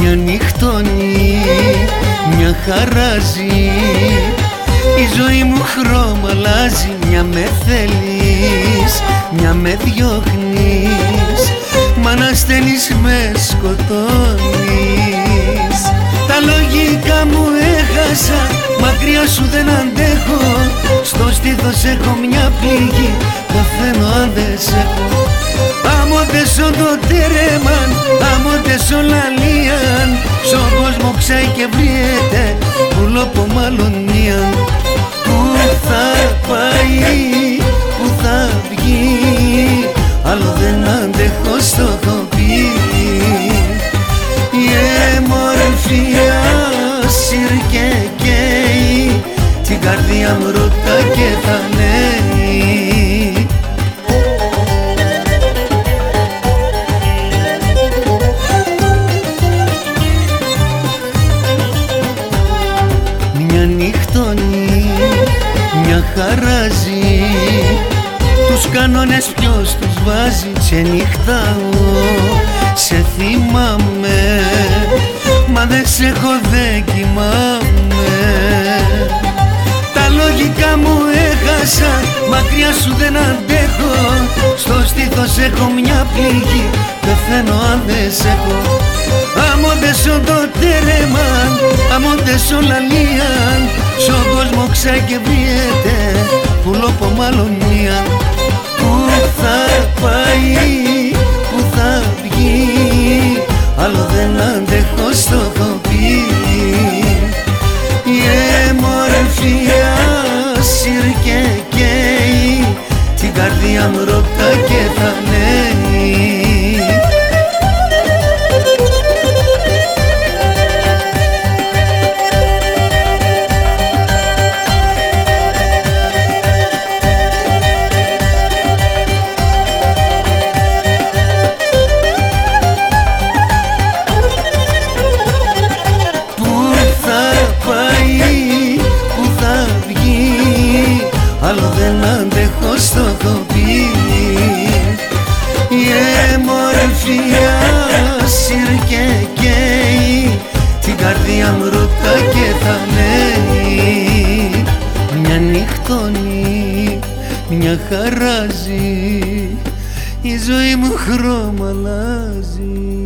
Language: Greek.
μια νυχτώνει, μια χαράζει. Η ζωή μου χρώμα αλλάζει, μια με θέλεις, μια με διώχνεις. Μα να στέλνεις με σκοτώνεις. Τα λογικά μου έχασα, μακριά σου δεν αντέχω. Στο στήθος έχω μια πληγή, παθαίνω αν δεν σε Άμοντες το τέρεμαν Άμοντες όλα λίαν Στον κόσμο ξάει και βριέται Πουλόπο μάλλον μία Πού θα πάει Πού θα βγει Άλλο δεν αντέχω στο το πει Η εμορφιά σύρκε καίει Την καρδιά μου νυχτώνει, μια χαράζει Τους κανόνες ποιος τους βάζει Ξενυχτάω, σε θυμάμαι Μα δεν σε έχω δεν κοιμάμαι. Τα λογικά μου έχασα Μακριά σου δεν αντέχω Στο στήθος έχω μια πληγή. Πεθαίνω αν δεν σε έχω. Αμόντες το τέρεμαν Αμόντες όλα λίαν Στον κόσμο ξάει και βριέται Πουλόπο μάλλον μία Πού θα πάει Πού θα βγει Άλλο δεν αντέχω στο κοπί Η εμορφιά σύρκε Άλλο δεν αντέχω στο κοπί Η εμορφιά σύρκε καίει. Την καρδιά μου ρωτά και θα λέει. Μια νυχτώνει, μια χαράζει. Η ζωή μου χρώμα αλλάζει